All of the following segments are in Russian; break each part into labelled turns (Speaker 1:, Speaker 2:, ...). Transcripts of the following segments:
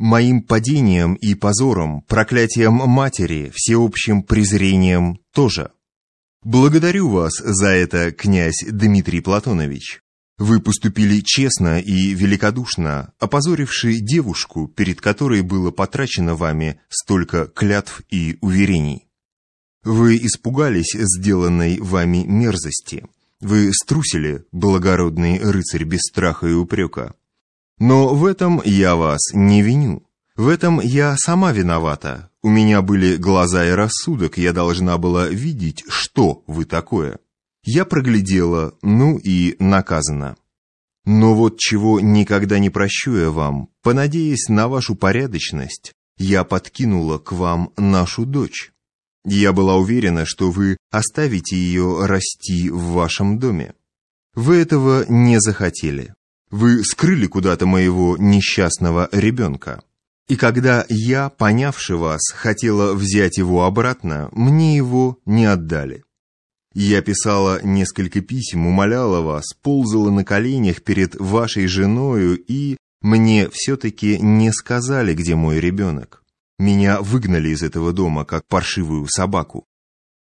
Speaker 1: моим падением и позором, проклятием матери, всеобщим презрением тоже. Благодарю вас за это, князь Дмитрий Платонович. Вы поступили честно и великодушно, опозоривши девушку, перед которой было потрачено вами столько клятв и уверений. Вы испугались сделанной вами мерзости. Вы струсили, благородный рыцарь без страха и упрека. Но в этом я вас не виню. В этом я сама виновата. У меня были глаза и рассудок, я должна была видеть, что вы такое. Я проглядела, ну и наказана. Но вот чего никогда не прощу я вам, понадеясь на вашу порядочность, я подкинула к вам нашу дочь. Я была уверена, что вы оставите ее расти в вашем доме. Вы этого не захотели. Вы скрыли куда-то моего несчастного ребенка. И когда я, понявши вас, хотела взять его обратно, мне его не отдали. Я писала несколько писем, умоляла вас, ползала на коленях перед вашей женою, и мне все-таки не сказали, где мой ребенок. Меня выгнали из этого дома, как паршивую собаку.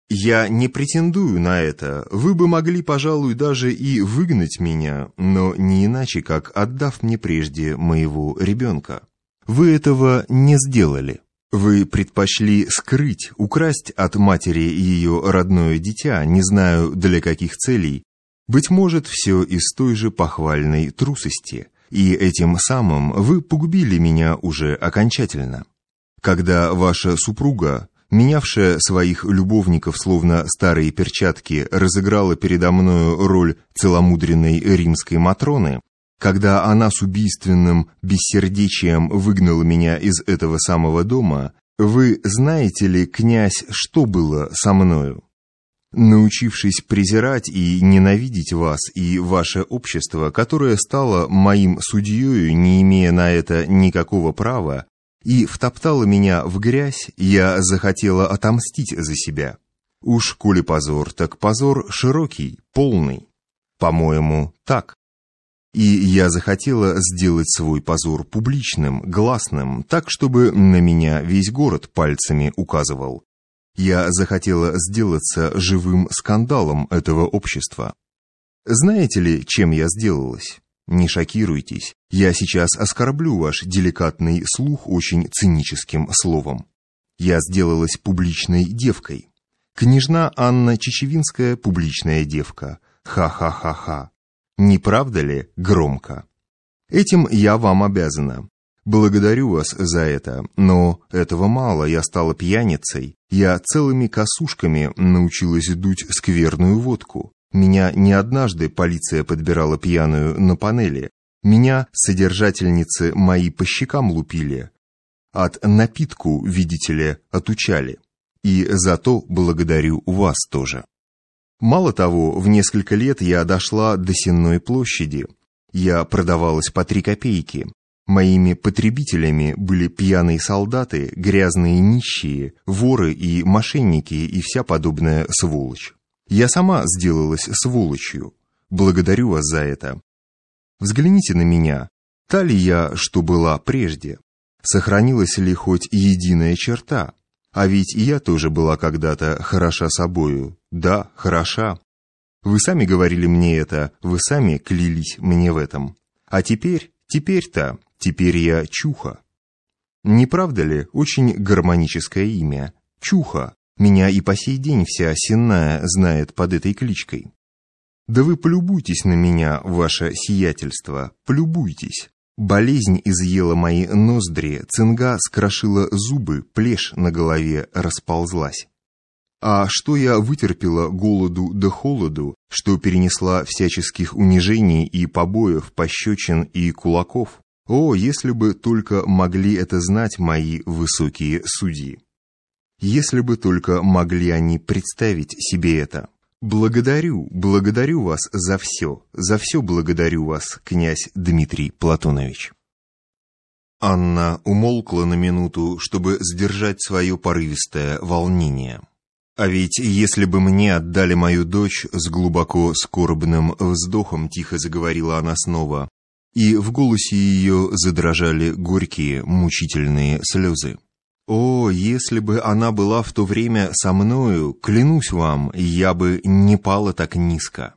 Speaker 1: Я не претендую на это. Вы бы могли, пожалуй, даже и выгнать меня, но не иначе, как отдав мне прежде моего ребенка. Вы этого не сделали. Вы предпочли скрыть, украсть от матери ее родное дитя, не знаю для каких целей. Быть может, все из той же похвальной трусости. И этим самым вы погубили меня уже окончательно. Когда ваша супруга менявшая своих любовников словно старые перчатки, разыграла передо мною роль целомудренной римской Матроны, когда она с убийственным бессердечием выгнала меня из этого самого дома, вы знаете ли, князь, что было со мною? Научившись презирать и ненавидеть вас и ваше общество, которое стало моим судьею, не имея на это никакого права, и втоптала меня в грязь, я захотела отомстить за себя. Уж коли позор, так позор широкий, полный. По-моему, так. И я захотела сделать свой позор публичным, гласным, так, чтобы на меня весь город пальцами указывал. Я захотела сделаться живым скандалом этого общества. Знаете ли, чем я сделалась? Не шокируйтесь, я сейчас оскорблю ваш деликатный слух очень циническим словом. Я сделалась публичной девкой. Княжна Анна Чечевинская публичная девка. Ха-ха-ха-ха. Не правда ли громко? Этим я вам обязана. Благодарю вас за это, но этого мало, я стала пьяницей. Я целыми косушками научилась дуть скверную водку. Меня не однажды полиция подбирала пьяную на панели. Меня содержательницы мои по щекам лупили. От напитку, видите ли, отучали. И за то благодарю вас тоже. Мало того, в несколько лет я дошла до Сенной площади. Я продавалась по три копейки. Моими потребителями были пьяные солдаты, грязные нищие, воры и мошенники и вся подобная сволочь. Я сама сделалась сволочью. Благодарю вас за это. Взгляните на меня. Та ли я, что была прежде? Сохранилась ли хоть единая черта? А ведь и я тоже была когда-то хороша собою. Да, хороша. Вы сами говорили мне это, вы сами клялись мне в этом. А теперь, теперь-то, теперь я Чуха. Не правда ли, очень гармоническое имя? Чуха. Меня и по сей день вся Сенная знает под этой кличкой. Да вы полюбуйтесь на меня, ваше сиятельство, полюбуйтесь. Болезнь изъела мои ноздри, цинга скрошила зубы, плешь на голове расползлась. А что я вытерпела голоду да холоду, что перенесла всяческих унижений и побоев, пощечин и кулаков? О, если бы только могли это знать мои высокие судьи! Если бы только могли они представить себе это. Благодарю, благодарю вас за все, за все благодарю вас, князь Дмитрий Платонович. Анна умолкла на минуту, чтобы сдержать свое порывистое волнение. А ведь если бы мне отдали мою дочь, с глубоко скорбным вздохом тихо заговорила она снова, и в голосе ее задрожали горькие, мучительные слезы. О, если бы она была в то время со мною, клянусь вам, я бы не пала так низко.